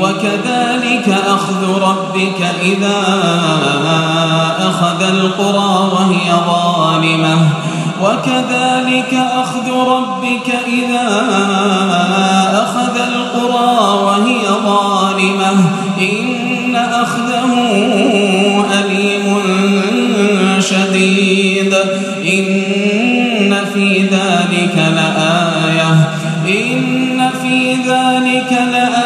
وكذلك أخذ ربك إذا أخذ القرى وهي ظالمة. وكذلك أخذ ربك إذا أخذ القرى وهي ظالمة. إن أخذه أليم شديد. إن في ذلك لآية. إن في ذلك لآية.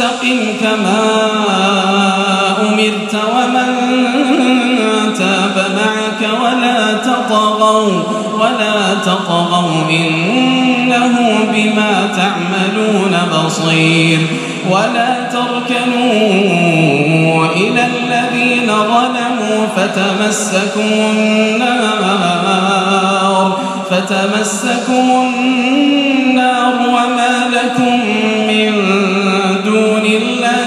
فاستقم كما أمرت ومن تاب معك ولا تطغوا ولا تطغوا إنه بما تعملون بصير. ولا تركنوا إلى الذين ظلموا فتمسكوا النار فتمسكم النار وما لكم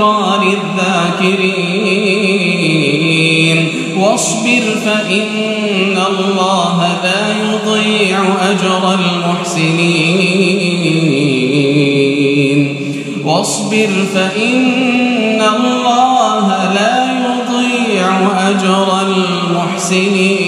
ذكرى للذاكرين واصبر فإن الله لا يضيع أجر المحسنين. واصبر فإن الله لا يضيع أجر المحسنين.